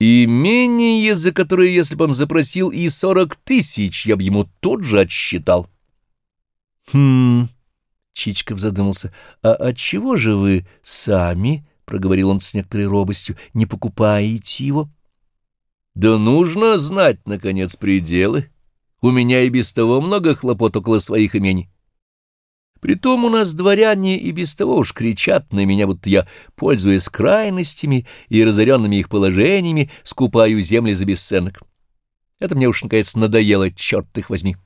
Имение, за которое, если бы он запросил и сорок тысяч, я бы ему тут же отсчитал. Хм, Чичков задумался. А отчего же вы сами, проговорил он с некоторой робостью, не покупаете его? Да нужно знать, наконец, пределы. У меня и без того много хлопот около своих имений. Притом у нас дворяне и без того уж кричат на меня, будто я, пользуясь крайностями и разоренными их положениями, скупаю земли за бесценок. Это мне уж, наконец, надоело, черт их возьми.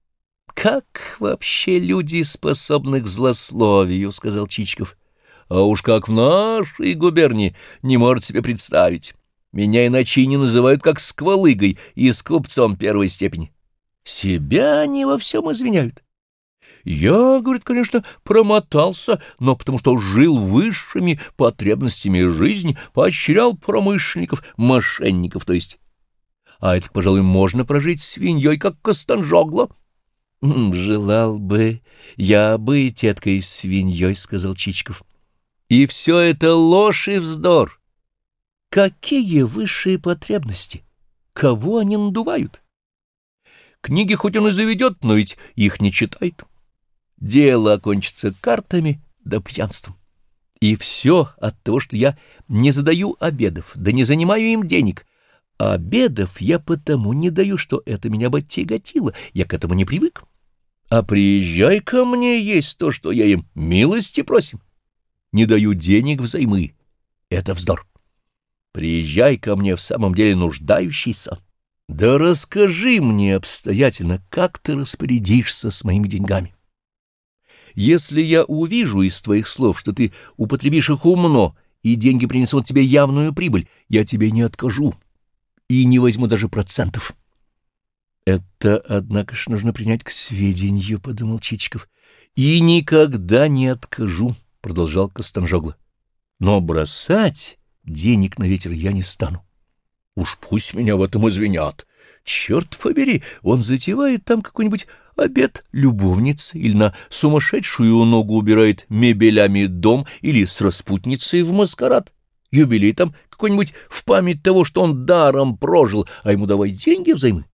— Как вообще люди способны к злословию, — сказал Чичков. — А уж как в нашей губернии, не может себе представить. Меня иначе и не называют как сквалыгой и скупцом первой степени. Себя они во всем извиняют. Я, говорит, конечно, промотался, но потому что жил высшими потребностями жизни, поощрял промышленников, мошенников, то есть. А это, пожалуй, можно прожить свиньей, как Костанжогло. — Желал бы я быть эткой свиньей, — сказал Чичков. — И все это ложь и вздор. Какие высшие потребности? Кого они надувают? Книги хоть он и заведет, но ведь их не читает дело окончится картами да пьянством. И все от того, что я не задаю обедов, да не занимаю им денег. Обедов я потому не даю, что это меня бы тяготило, я к этому не привык. А приезжай ко мне есть то, что я им милости просим. Не даю денег взаймы. Это вздор. Приезжай ко мне в самом деле нуждающийся. Да расскажи мне обстоятельно, как ты распорядишься с моими деньгами. Если я увижу из твоих слов, что ты употребишь их умно, и деньги принесут тебе явную прибыль, я тебе не откажу и не возьму даже процентов. — Это, однако ж, нужно принять к сведению, — подумал Чичиков. — И никогда не откажу, — продолжал Костанжогло. — Но бросать денег на ветер я не стану. Уж пусть меня в этом извинят. Черт побери, он затевает там какой-нибудь обед любовницы или на сумасшедшую ногу убирает мебелями дом или с распутницей в маскарад. Юбилей там какой-нибудь в память того, что он даром прожил, а ему давай деньги взаймы.